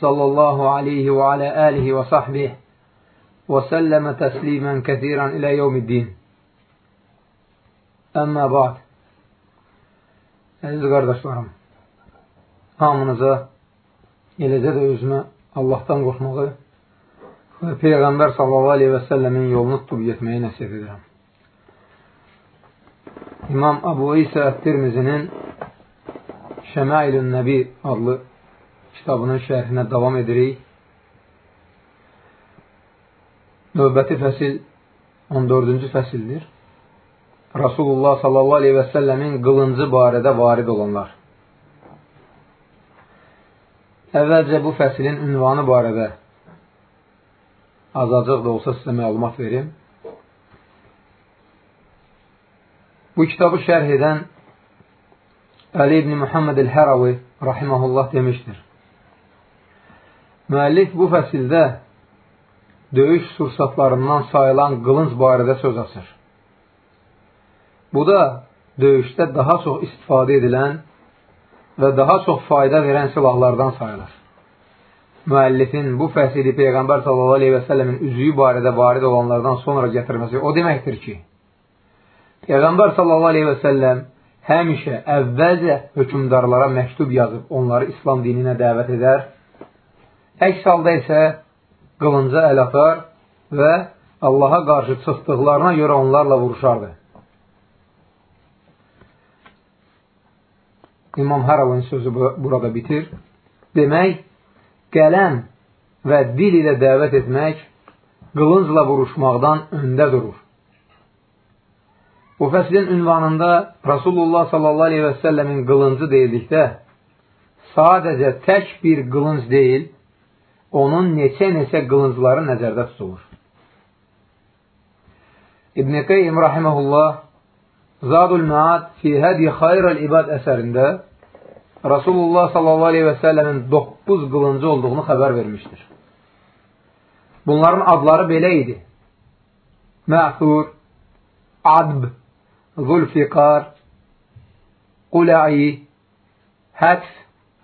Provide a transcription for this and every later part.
صلى الله عليه وعلى آله وصحبه وسلم تسليما كثيرا إلى يوم الدين Əmmə ba'd Əziz qardaşlarım hamınıza eləcə də özümə Allahdan qorxmağı və Peyğəmbər sallallahu aleyhi və səlləmin yolunu tutub getməyi nəsib edirəm. İmam Abu İsa Tirmizinin Şəmailün Nəbi adlı kitabının şərhinə davam edirik. Növbəti fəsil 14-cü fəsildir. Rasulullah sallallahu aleyhi və səlləmin qılıncı barədə varid olanlar. Əvvəlcə bu fəsilin ünvanı barədə azacıq da olsa sizə məlumat verim. Bu kitabı şərh edən Əli ibn Muhammed el-Həravi rahiməhullah demişdir. Müəllif bu fəsildə döyüş sursatlarından sayılan qılınc barədə söz açır. Bu da döyüşdə daha çox istifadə edilən və daha çox fayda verən silahlardan sayılır. Müəllifin bu fəsili Peyğəmbər s.a.v-in üzüyü barədə varid olanlardan sonra gətirməsi o deməkdir ki, Peyğəmbər s.a.v həmişə əvvəlcə hökumdarlara məktub yazıb onları İslam dininə dəvət edər, əks halda isə qılınca əl atar və Allaha qarşı çıxdıqlarına görə onlarla vuruşardı. İmam Haravın sözü burada bitir. Demək, qələm və dil ilə dəvət etmək qılıncla vuruşmaqdan öndə durur. Bu fəslin ünvanında Rasulullah sallallahu aleyhi və səlləmin qılıncı deyildikdə sadəcə tək bir qılınc deyil, onun neçə-neçə qılıncları nəzərdə tutulur. İbn-i Qeym rahiməhullah Zadul Maad fi Hədi Xayrəl İbad əsərində Rasulullah sallallahu aleyhi və səlləmin 9 qılıncı olduğunu xəbər vermişdir. Bunların adları belə idi. Mə'fur, Adb, Zulfiqar, Qulə'i, Həks,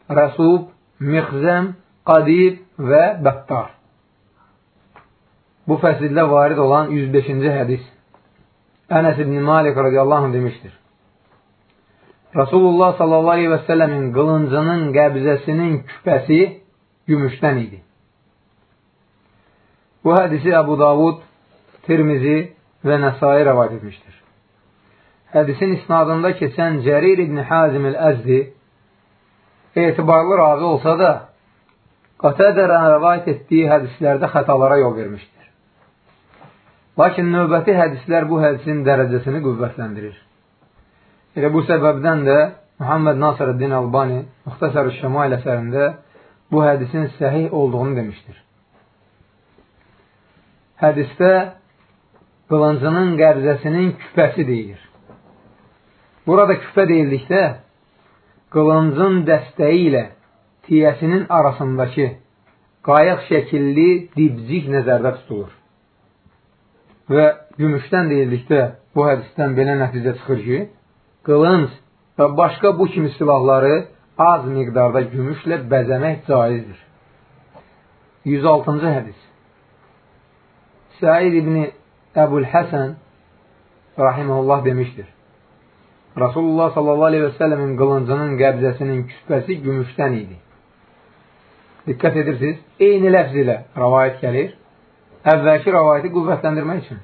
Rəsub, Mixzəm, Qadib və Bəttar. Bu fəsildə varid olan 105-ci hədis Ənəs ibn Malik radiyallahu anh demişdir. Rasulullah sallallahu aleyhi və səlləmin qılıncının qəbzəsinin küpəsi gümüşdən idi. Bu hədisi Əbu Davud, Tirmizi və Nəsai rəvad etmişdir. Hədisin isnadında keçən Cərir ibn Hazim el-Əzdi etibarlı ravi olsa da, Qatədərən rəvayət etdiyi hədislərdə xətalara yol vermişdir. Lakin növbəti hədislər bu hədisin dərəcəsini qüvvətləndirir. Elə bu səbəbdən də Muhammed Nasırəddin Albani Muxtasar-ı Şəmail əsərində bu hədisin səhih olduğunu demişdir. Hədisdə qılıncının qəbzəsinin küpəsi deyilir. Burada küpə deyildikdə qılıncın dəstəyi ilə tiyəsinin arasındakı qayıq şəkilli dibcik nəzərdə tutulur. Və gümüşdən deyildikdə bu hədisdən belə nəticə çıxır ki, qılınc və başqa bu kimi silahları az miqdarda gümüşlə bəzəmək caizdir. 106-cı hədis Səid ibn Əbul Həsən rahiməhullah demişdir. Rasulullah sallallahu aleyhi və səlləmin qılıncının qəbzəsinin küsbəsi gümüşdən idi. Diqqət edirsiniz, eyni ləfz ilə rəvayət gəlir. Əvvəlki rəvayəti qüvvətləndirmək üçün.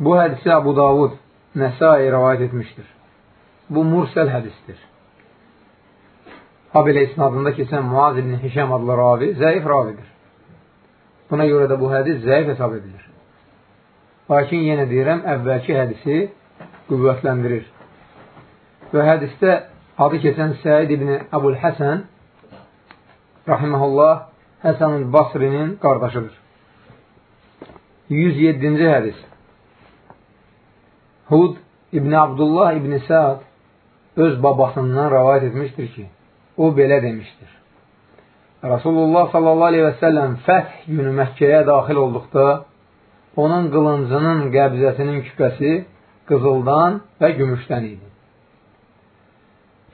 Bu hədisi Abu Davud Nəsai rəvayət etmişdir. Bu mursəl hədisdir. Ha belə isnadında keçən Muaz ibn Hişəm adlı ravi zəif ravidir. Buna görə də bu hədis zəif hesab edilir. Lakin yenə deyirəm, əvvəlki hədisi qüvvətləndirir. Və hədisdə adı keçən Səid ibn Əbul Həsən rahiməhullah Həsən Basrinin qardaşıdır. 107-ci hədis Hud İbn Abdullah İbn Səad öz babasından rəvayət etmişdir ki, o belə demişdir. Rasulullah sallallahu aleyhi və səlləm fəth günü Məkkəyə daxil olduqda onun qılıncının qəbzəsinin küpəsi qızıldan və gümüşdən idi.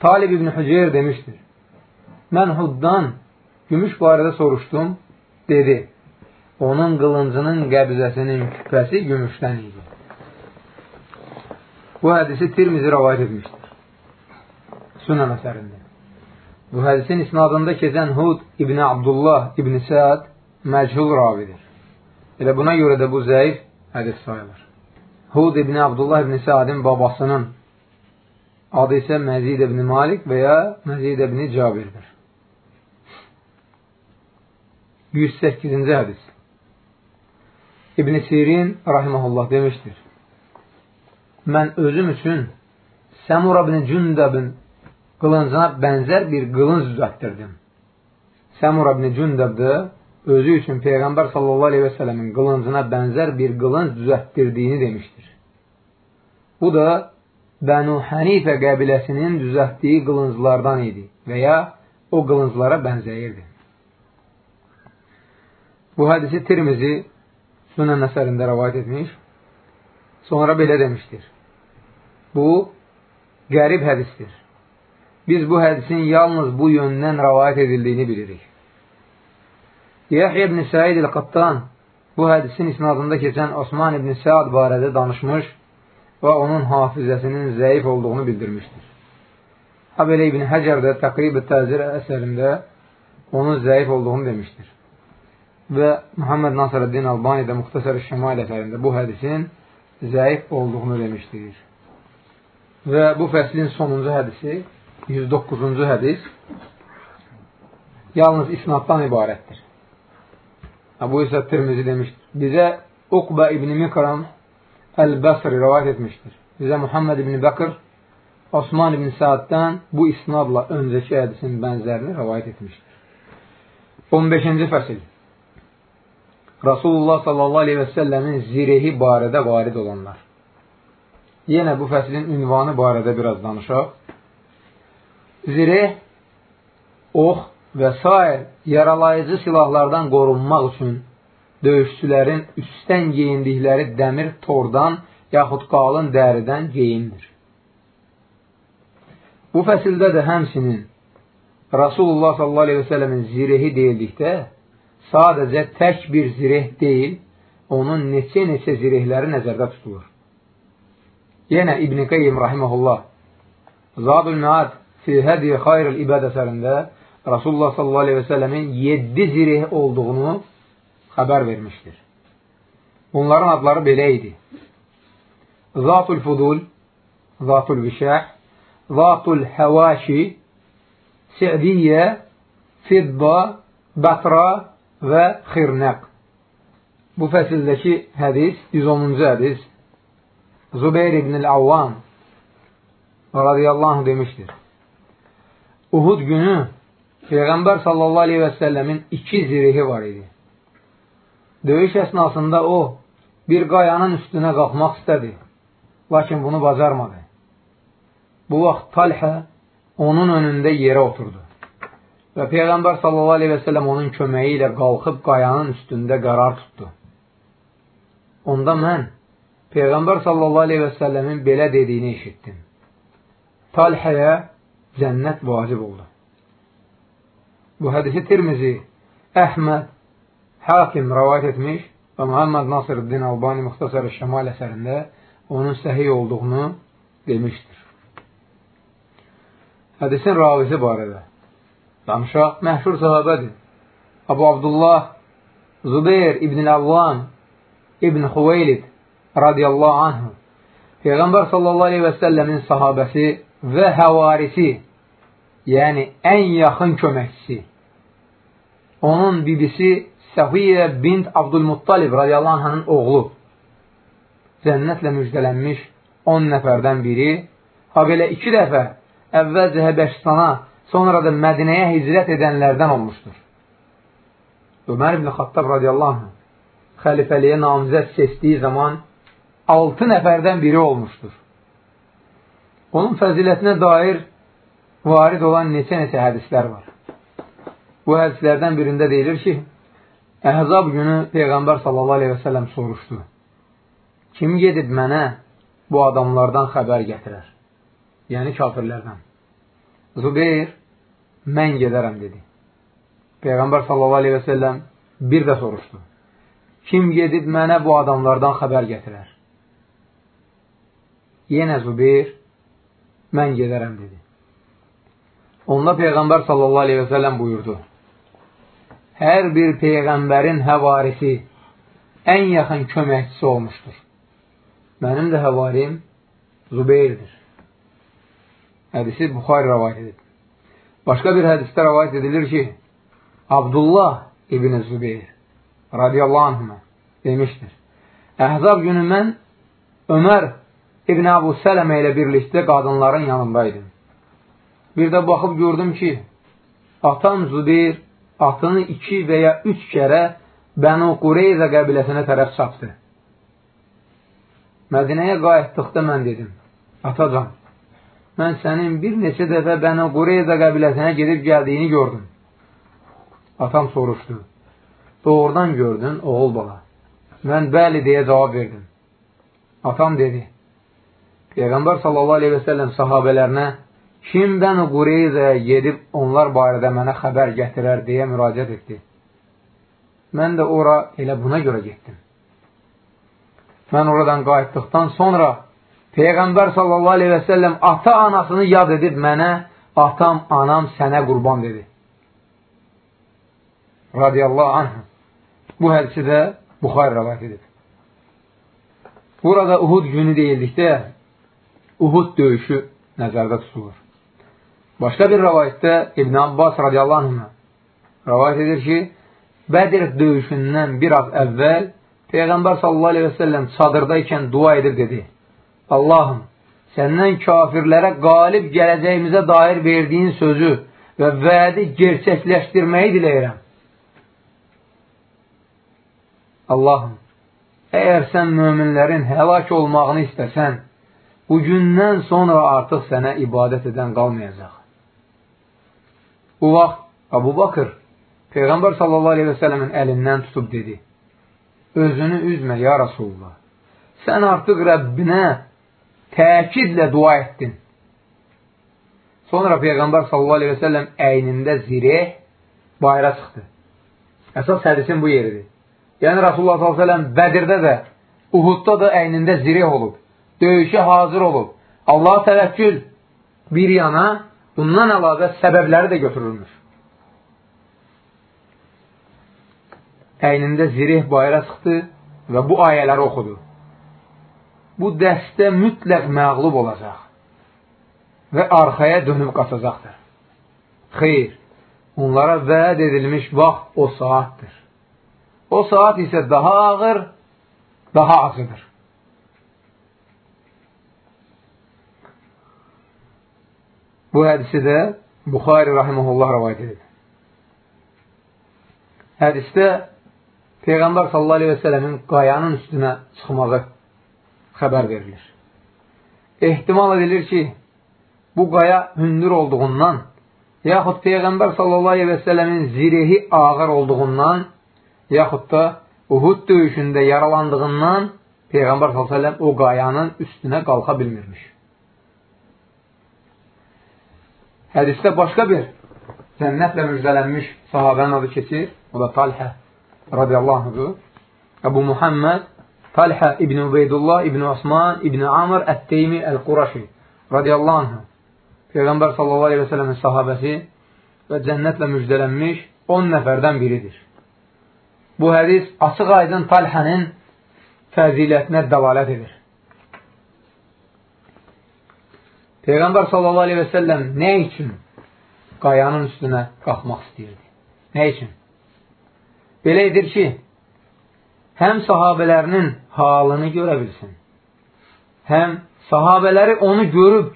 Talib İbn Hüceyr demişdir. Mən Huddan gümüş barədə soruşdum, dedi, onun qılıncının qəbzəsinin küpəsi gümüşdən idi. Bu hədisi Tirmizi rəvayət etmişdir. Sunan əsərində. Bu hədisin isnadında keçən Hud İbni Abdullah İbni Səad məchul ravidir. Elə buna görə də bu zəif hədis sayılır. Hud İbni Abdullah İbni Səadin babasının adı isə Məzid İbni Malik və ya Məzid İbni Cabirdir. 108-ci hədis İbn Sirin rahiməhullah demişdir. Mən özüm üçün Səmura ibn Cündəbin qılıncına bənzər bir qılınc düzətdirdim. Səmura ibn Cündəb də özü üçün Peyğəmbər sallallahu aleyhi və sələmin qılıncına bənzər bir qılınc düzətdirdiyini demişdir. Bu da Bənu Hənifə qəbiləsinin düzətdiyi qılınclardan idi və ya o qılınclara bənzəyirdi. Bu hədisi Tirmizi Sünən əsərində rəvayət etmiş. Sonra belə demişdir. Bu, qərib hədisdir. Biz bu hədisin yalnız bu yöndən rəvayət edildiyini bilirik. Yəhyə ibn Səid il-Qattan bu hədisin isnadında keçən Osman ibn Səad barədə danışmış və onun hafizəsinin zəif olduğunu bildirmişdir. Habelə ibn Həcər də Təqrib-i Təzir əsərində onun zəif olduğunu demişdir və Muhammed Nasrəddin Albani də Muxtasar-ı Şəmal əsərində bu hədisin zəif olduğunu demişdir. Və bu fəslin sonuncu hədisi, 109-cu hədis, yalnız isnaddan ibarətdir. Bu isə Tirmizi demişdir. Bizə Uqba ibn Mikram Əl-Bəsri rəvayət etmişdir. Bizə Muhammed ibn Bəkir Osman ibn Saaddən bu isnadla öncəki hədisin bənzərini rəvayət etmişdir. 15-ci fəsil Rasulullah sallallahu aleyhi və səlləmin zirehi barədə varid olanlar. Yenə bu fəslin ünvanı barədə biraz danışaq. Zireh, ox və s. yaralayıcı silahlardan qorunmaq üçün döyüşçülərin üstdən geyindikləri dəmir tordan yaxud qalın dəridən geyindir. Bu fəsildə də həmsinin Rasulullah sallallahu aleyhi və səlləmin zirehi deyildikdə sadəcə tək bir zireh deyil, onun neçə-neçə zirehləri nəzərdə tutulur. Yenə İbn-i Qeyyim rahiməhullah Zadul Məad fi Hədiyə Xayrıl İbəd əsərində Rasulullah sallallahu aleyhi və səlləmin 7 zireh olduğunu xəbər vermişdir. Bunların adları belə idi. Zatul Fudul, Zatul Vişəh, Zatul Həvaşi, Si'diyyə, Fidda, Bətra və Xirnəq. Bu fəsildəki hədis 110-cu hədis Zubeyr ibn-i Avvam radiyallahu demişdir. Uhud günü Peyğəmbər sallallahu aleyhi və səlləmin iki zirihi var idi. Döyüş əsnasında o, bir qayanın üstünə qalxmaq istədi, lakin bunu bacarmadı. Bu vaxt Talhə onun önündə yerə oturdu. Və Peyğəmbər səlləm onun köməyi ilə qalxıb qayanın üstündə qərar tutdu. Onda mən Peyğəmbər səlləmin belə dediyini eşitdim. Talhəyə cənnət vacib oldu. Bu hədisi Tirmizi, Əhməd, Hakim rəvayət etmiş və Muhammed Nasırıddin Albani Muxtasar-ı Şəmal əsərində onun səhiy olduğunu demişdir. Hədisin ravisi barədə danışaq, məhşur sahabədir. Abu Abdullah Zubeyr İbn-i Avvam İbn Xuveylid radiyallahu anhu. Peyğəmbər sallallahu aleyhi və səlləmin sahabəsi və həvarisi yəni ən yaxın köməkçisi onun bibisi Səfiyyə bint Abdülmuttalib radiyallahu anh'ın oğlu cənnətlə müjdələnmiş 10 nəfərdən biri ha belə iki dəfə əvvəlcə Həbəşistana sonra da Mədinəyə hicrət edənlərdən olmuşdur. Ömər ibn Xattab radiyallahu anh xəlifəliyə namizət seçdiyi zaman 6 nəfərdən biri olmuşdur. Onun fəzilətinə dair varid olan neçə-neçə hədislər var. Bu hədislərdən birində deyilir ki, Əhzab günü Peyğəmbər sələm soruşdu. Kim gedib mənə bu adamlardan xəbər gətirər? Yəni kafirlərdən. Zubeyr, mən gedərəm, dedi. Peyğəmbər sallallahu aleyhi və səlləm bir də soruşdu. Kim gedib mənə bu adamlardan xəbər gətirər? Yenə Zubeyr, mən gedərəm, dedi. Onda Peyğəmbər sallallahu aleyhi və səlləm buyurdu. Hər bir Peyğəmbərin həvarisi ən yaxın köməkçisi olmuşdur. Mənim də həvarim Zübeyrdir. Hədisi Buxar rəvayət edir. Başqa bir hədisdə rəvayət edilir ki, Abdullah ibn Zübeyir radiyallahu anhına demişdir. Əhzab günü mən Ömər İbn Əbu Sələmə ilə birlikdə qadınların yanındaydım. Bir də baxıb gördüm ki, atam Zübeyir atını iki və ya üç kərə Bənu Qureyzə qəbiləsinə tərəf çapdı. Mədinəyə qayıtdıqda mən dedim, atacan, mən sənin bir neçə dəfə Bənu Qureyzə qəbiləsinə gedib gəldiyini gördüm. Atam soruşdu, doğrudan gördün, oğul bala. Mən bəli deyə cavab verdim. Atam dedi, Peyğəmbər sallallahu aleyhi və səlləm sahabələrinə kimdən Qureyzəyə gedib onlar barədə mənə xəbər gətirər deyə müraciət etdi. Mən də ora elə buna görə getdim. Mən oradan qayıtdıqdan sonra Peyğəmbər sallallahu aleyhi və səlləm ata-anasını yad edib mənə atam, anam sənə qurban dedi. Radiyallahu anh. Bu hədisi də Buxar rəvat edib. Burada Uhud günü deyildikdə Uhud döyüşü nəzərdə tutulur. Başqa bir rəvayətdə İbn Abbas radiyallahu anh rəvayət edir ki, Bədir döyüşündən bir az əvvəl Peyğəmbər sallallahu aleyhi və səlləm çadırda ikən dua edir dedi. Allahım, səndən kafirlərə qalib gələcəyimizə dair verdiyin sözü və vədi gerçəkləşdirməyi diləyirəm. Allahım, əgər sən möminlərin həlak olmağını istəsən, bu gündən sonra artıq sənə ibadət edən qalmayacaq. Bu vaxt Abu Bakır Peyğəmbər sallallahu aleyhi və sələmin əlindən tutub dedi, Özünü üzmə, ya Rasulullah, sən artıq Rəbbinə təkidlə dua etdin. Sonra Peyğəmbər sallallahu aleyhi və səlləm əynində zireh bayra çıxdı. Əsas hədisin bu yeridir. Yəni Rasulullah sallallahu aleyhi və səlləm Bədirdə də, Uhudda da əynində zireh olub döyüşə hazır olub. Allah təvəkkül bir yana, bundan əlavə səbəbləri də götürülmüş. Əynində zirih bayra çıxdı və bu ayələri oxudu. Bu dəstə mütləq məğlub olacaq və arxaya dönüb qaçacaqdır. Xeyr, onlara vəd edilmiş vaxt o saatdır. O saat isə daha ağır, daha acıdır. Bu hədisi də Buxari rahiməhullah rəvayət edir. Hədisdə Peyğəmbər sallallahu aleyhi və sələmin qayanın üstünə çıxmağı xəbər verilir. Ehtimal edilir ki, bu qaya hündür olduğundan, yaxud Peyğəmbər sallallahu aleyhi və sələmin zirehi ağır olduğundan, yaxud da Uhud döyüşündə yaralandığından Peyğəmbər sallallahu aleyhi və sələm o qayanın üstünə qalxa bilmirmiş. Hədisdə başqa bir cənnətlə müjdələnmiş sahabənin adı keçir. O da Talhə radiyallahu anhudur. Əbu Muhammed Talhə İbn Ubeydullah İbn Osman İbn Amr Ət-Teymi Əl-Quraşi radiyallahu anhu. Peyğəmbər sallallahu aleyhi və sələmin sahabəsi və cənnətlə müjdələnmiş 10 nəfərdən biridir. Bu hədis açıq aydın Talhənin fəzilətinə dəlalət edir. Peyğəmbər sallallahu aleyhi və səlləm nə üçün qayanın üstünə qalxmaq istəyirdi? Nə üçün? Belə edir ki, həm sahabələrinin halını görə bilsin, həm sahabələri onu görüb,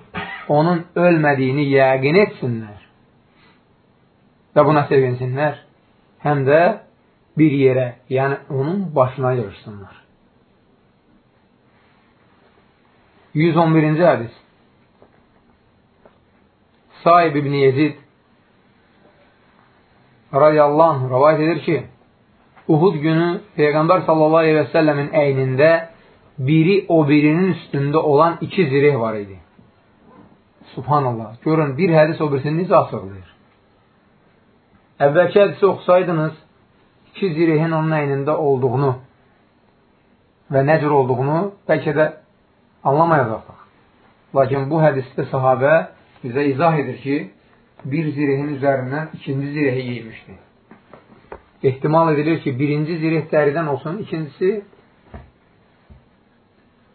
onun ölmədiyini yəqin etsinlər və buna sevinsinlər, həm də bir yerə, yəni onun başına yığışsınlar. 111-ci hədis. Saib ibn Yezid radiyallahu anh edir ki, Uhud günü Peyğəmbər səlləmin əynində biri o birinin üstündə olan iki zireh var idi. Subhanallah. Görün, bir hədis o birisini necə açıqlayır. Əvvəlki hədisi oxusaydınız, iki zirehin onun əynində olduğunu və nə cür olduğunu bəlkə də anlamayacaqlar. Lakin bu hədisdə sahabə bizə izah edir ki, bir zirehin üzərindən ikinci zirehi giymişdi. Ehtimal edilir ki, birinci zireh dəridən olsun, ikincisi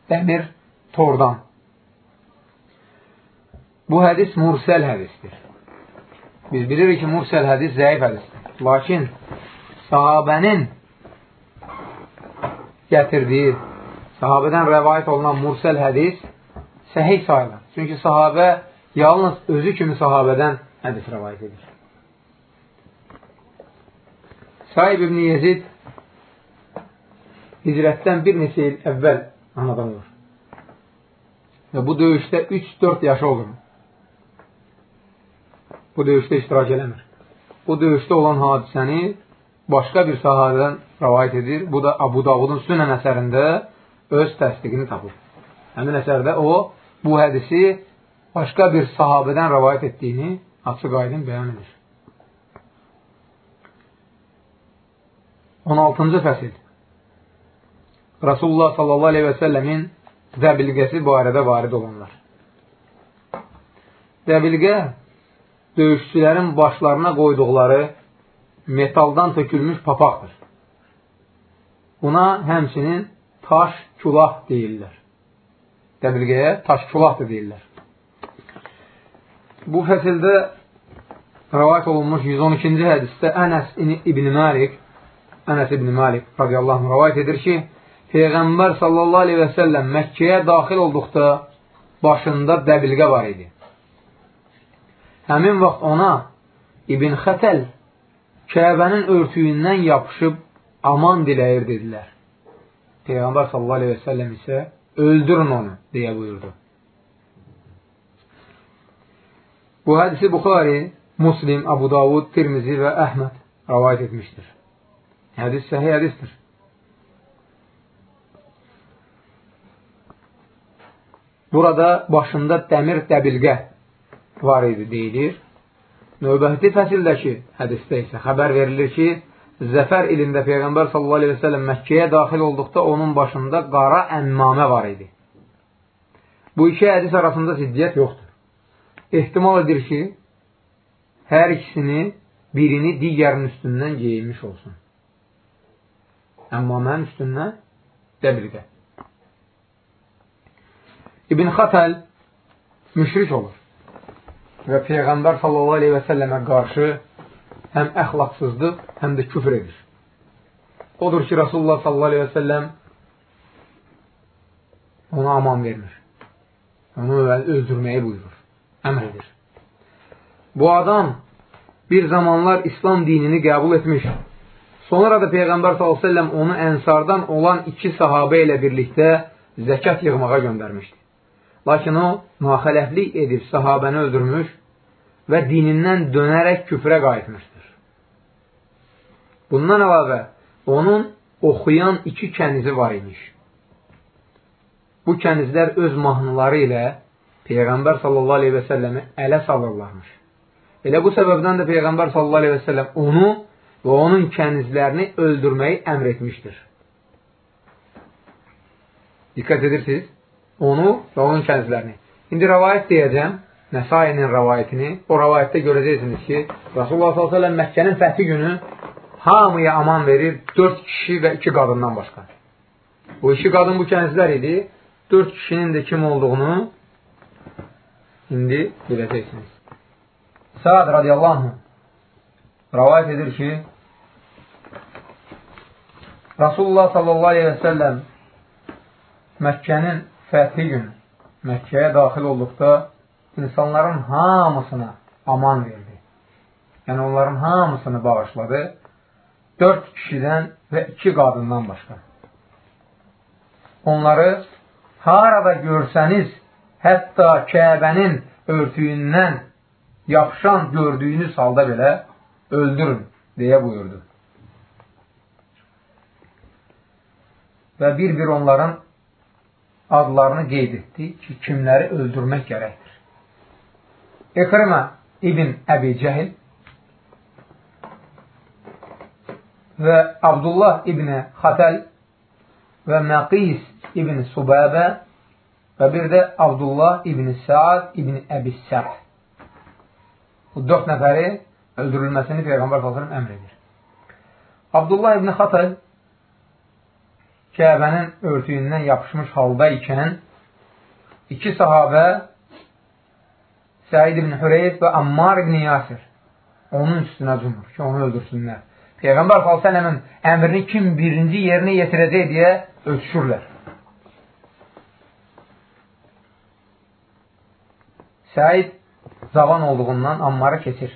dəmir tordan. Bu hədis mursəl hədisdir. Biz bilirik ki, mursəl hədis zəif hədisdir. Lakin sahabənin gətirdiyi, sahabədən rəvayət olunan mursəl hədis səhih sayılır. Çünki sahabə yalnız özü kimi sahabədən hədis rəvayət edir. Saib ibn Yezid hicrətdən bir neçə il əvvəl anadan olur. Və bu döyüşdə 3-4 yaşı olur. Bu döyüşdə iştirak eləmir. Bu döyüşdə olan hadisəni başqa bir sahabədən rəvayət edir. Bu da Abu Davudun Sünən əsərində öz təsdiqini tapır. Həmin əsərdə o, bu hədisi başqa bir sahabədən rəvayət etdiyini açıq aydın bəyan edir. 16-cı fəsil Rasulullah sallallahu aleyhi və səlləmin zəbilqəsi barədə varid olanlar. Zəbilqə döyüşçülərin başlarına qoyduqları metaldan tökülmüş papaqdır. Buna həmçinin taş külah deyirlər. Dəbilqəyə taş külah da deyirlər. Bu fəsildə rəvayət olunmuş 112-ci hədisdə Ənəs ibn Malik Ənəs ibn Malik radiyallahu anh rəvayət edir ki, Peyğəmbər sallallahu aleyhi və səlləm Məkkəyə daxil olduqda başında dəbilqə var idi. Həmin vaxt ona İbn Xətəl Kəbənin örtüyündən yapışıb aman diləyir dedilər. Peyğəmbər sallallahu aleyhi və səlləm isə öldürün onu deyə buyurdu. Bu hədisi Buxari, Muslim, Abu Davud, Tirmizi və Əhməd rəvayət etmişdir. Hədis səhih hədisdir. Burada başında dəmir dəbilqə var idi deyilir. Növbəti fəsildəki hədisdə isə xəbər verilir ki, Zəfər ilində Peyğəmbər sallallahu aleyhi və səlləm Məkkəyə daxil olduqda onun başında qara əmmamə var idi. Bu iki hədis arasında ziddiyyət yoxdur. Ehtimal edir ki, hər ikisini birini digərinin üstündən geyinmiş olsun əmmamənin üstündən dəbilqə. İbn Xatəl müşrik olur və Peyğəmbər sallallahu aleyhi və səlləmə qarşı həm əxlaqsızlıq, həm də küfr edir. Odur ki, Rasulullah sallallahu aleyhi və səlləm ona aman vermir. Onu öldürməyi buyurur, əmr edir. Bu adam bir zamanlar İslam dinini qəbul etmiş Sonra da Peyğəmbər s.ə.v onu ənsardan olan iki sahabə ilə birlikdə zəkat yığmağa göndərmişdi. Lakin o, naxələflik edib sahabəni öldürmüş və dinindən dönərək küfrə qayıtmışdır. Bundan əlavə, onun oxuyan iki kənizi var imiş. Bu kənizlər öz mahnıları ilə Peyğəmbər sallallahu aleyhi və səlləmi ələ salırlarmış. Elə bu səbəbdən də Peyğəmbər sallallahu aleyhi və səlləm onu və onun kənizlərini öldürməyi əmr etmişdir. Diqqət edirsiniz? Onu və onun kənizlərini. İndi rəvayət deyəcəm, Nəsainin rəvayətini. O rəvayətdə görəcəksiniz ki, Rasulullah s.ə.v Məkkənin fəthi günü hamıya aman verir 4 kişi və 2 qadından başqa. Bu iki qadın bu kənizlər idi. 4 kişinin də kim olduğunu indi biləcəksiniz. Səad radiyallahu anh rəvayət edir ki, Rasulullah sallallahu aleyhi və səlləm Məkkənin fəthi günü Məkkəyə daxil olduqda insanların hamısına aman verdi. Yəni onların hamısını bağışladı dörd kişidən və iki qadından başqa. Onları harada görsəniz, hətta Kəbənin örtüyündən yapışan gördüyünüz halda belə öldürün, deyə buyurdu. Və bir-bir onların adlarını qeyd etdi ki, kimləri öldürmək gərəkdir. İkrimə ibn Əbi Cəhil və Abdullah ibn Xatəl və Məqis ibn Subabə və bir də Abdullah ibn Saad ibn Əbi Sərh. Bu dörd nəfəri öldürülməsini Peyğəmbər s.ə.v əmr edir. Abdullah ibn Xatəl Kəbənin örtüyündən yapışmış halda ikən iki sahabə Səid ibn Hüreyt və Ammar ibn Yasir onun üstünə cumur ki, onu öldürsünlər. Peyğəmbər s.ə.v-in əmrini kim birinci yerinə yetirəcək deyə ölçüşürlər. Səid zavan olduğundan Ammarı keçir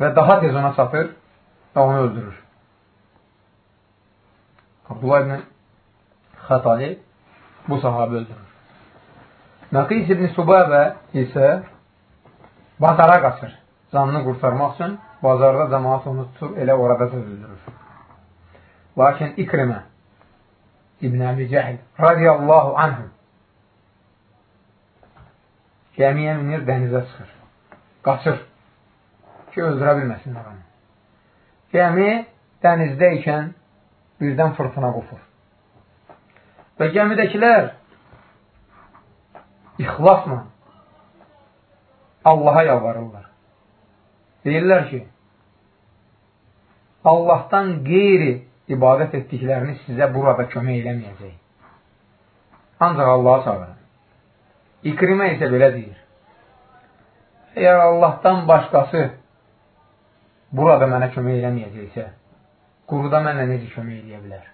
və daha tez ona çatır və onu öldürür. Abdullah ibn Xatali bu sahabı öldürür. Məqis ibn Subabə isə bazara qaçır. Canını qurtarmaq üçün bazarda cəmaat onu tutur, elə orada da öldürür. Lakin İkrimə İbn Əbi Cəhil radiyallahu anhüm gəmiyə minir, dənizə çıxır. Qaçır ki, öldürə bilməsinlər onu. Gəmi dənizdə ikən birdən fırtına qopur. Və gəmidəkilər ixlasla Allaha yalvarırlar. Deyirlər ki, Allahdan qeyri ibadət etdiklərini sizə burada kömək eləməyəcək. Ancaq Allaha çağırın. İkrimə isə belə deyir. Əgər Allahdan başqası burada mənə kömək eləməyəcəksə, quruda mənə necə kömək edə bilər?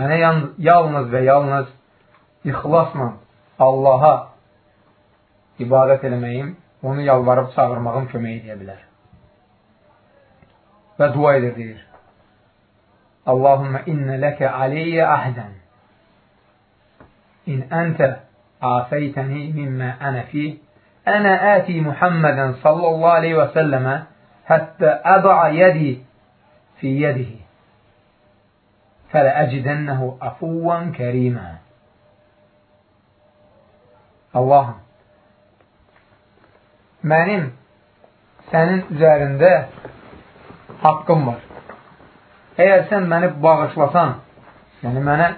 Mənə yalnız və yalnız ixlasla Allaha ibadət eləməyim, onu yalvarıb çağırmağım kömək edə bilər. Və dua edir, deyir. Allahümmə innə ləkə aleyyə əhdən in əntə afəytəni mimmə ənə fi ənə əti Muhammədən sallallahu aleyhi və səlləmə həttə əda'a yədi في يده فلأجدنه عفوا كريما Allahım, mənim sənin üzərində haqqım var. Əgər sən məni bağışlasan, yəni mənə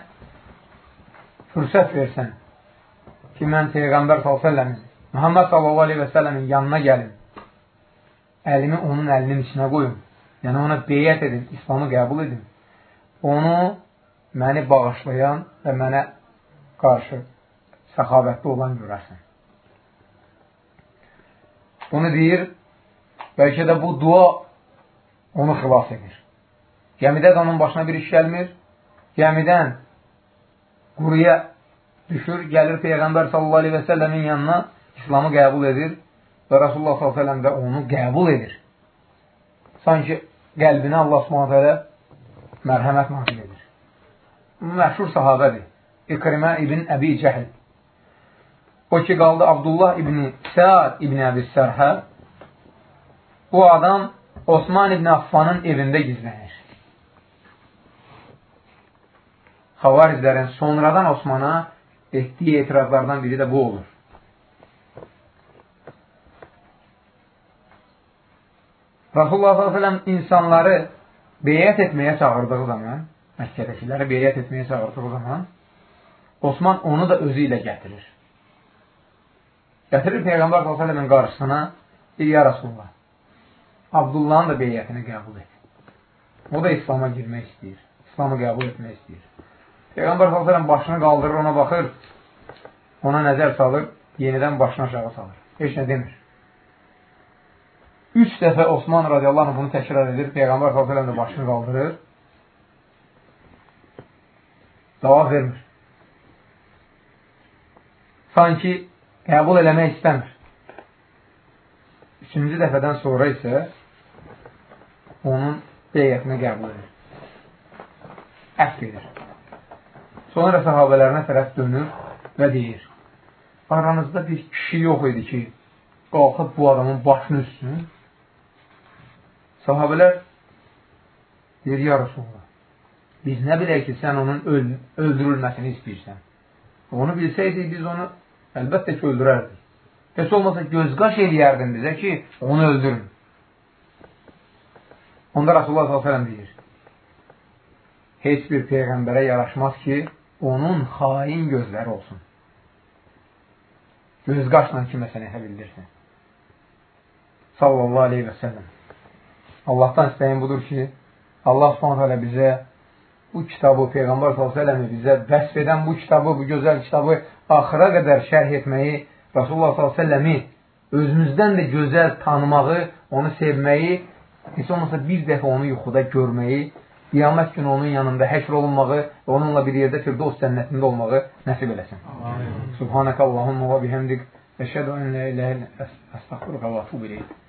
fürsət versən ki, mən Peyğəmbər s.ə.v-in, Muhammed s.ə.v-in yanına gəlim, əlimi onun əlinin içinə qoyum yəni ona beyyət edin, İslamı qəbul edin. Onu məni bağışlayan və mənə qarşı səxavətli olan görərsən. Bunu deyir, bəlkə də bu dua onu xilas edir. Gəmidə də onun başına bir iş gəlmir, gəmidən quruya düşür, gəlir Peyğəmbər sallallahu aleyhi və səlləmin yanına İslamı qəbul edir və Rasulullah sallallahu aleyhi və səlləm də onu qəbul edir. Sanki qəlbinə Allah subhanətələ mərhəmət nazil edir. Məşhur sahabədir. İkrimə ibn Əbi Cəhil. O ki, qaldı Abdullah ibn Səad ibn Əbi Sərhə. Bu adam Osman ibn Affanın evində gizlənir. Xavarizlərin sonradan Osmana etdiyi etirazlardan biri də bu olur. Rasulullah s.ə.v insanları beyyət etməyə çağırdığı zaman, Məkkədəkiləri beyyət etməyə çağırdığı zaman, Osman onu da özü ilə gətirir. Gətirir Peyğəmbər s.ə.v-in qarşısına, deyir, ya Rasulullah, Abdullahın da beyyətini qəbul et. O da İslama girmək istəyir. İslamı qəbul etmək istəyir. Peyğəmbər s.ə.v başını qaldırır, ona baxır, ona nəzər salır, yenidən başını aşağı salır. Heç nə demir. Üç dəfə Osman radiyallahu anh bunu təkrar edir. Peyğəmbər s.ə.v də başını qaldırır. Cavab vermir. Sanki qəbul eləmək istəmir. Üçüncü dəfədən sonra isə onun beyətini qəbul edir. Əfq edir. Sonra sahabələrinə tərəf dönür və deyir, aranızda bir kişi yox idi ki, qalxıb bu adamın başını üstün. Sahabələr deyir, ya Rasulullah, biz nə bilək ki, sən onun öl öldürülməsini istəyirsən. Onu bilsəydik, biz onu əlbəttə ki, öldürərdik. Heç olmasa göz qaş eləyərdin bizə ki, onu öldürün. Onda Rasulullah s.ə.v deyir, heç bir peyğəmbərə yaraşmaz ki, onun xain gözləri olsun. Göz qaşla kiməsə nəhə bildirsin. Sallallahu aleyhi və səlləm. Allahdan istəyim budur ki, Allah s.ə.v bizə bu kitabı, Peyğəmbər s.ə.v bizə vəsf edən bu kitabı, bu gözəl kitabı axıra qədər şərh etməyi, Rasulullah s.ə.v-i özümüzdən də gözəl tanımağı, onu sevməyi, heç olmasa bir dəfə onu yuxuda görməyi qiyamət günü onun yanında həkr olunmağı və onunla bir yerdə Firdos cənnətində olmağı nəsib eləsin. Subhanəkə Allahumma və bihəmdik. Əşhədu ən la iləhə əstəxfiruka və atubu ileyk.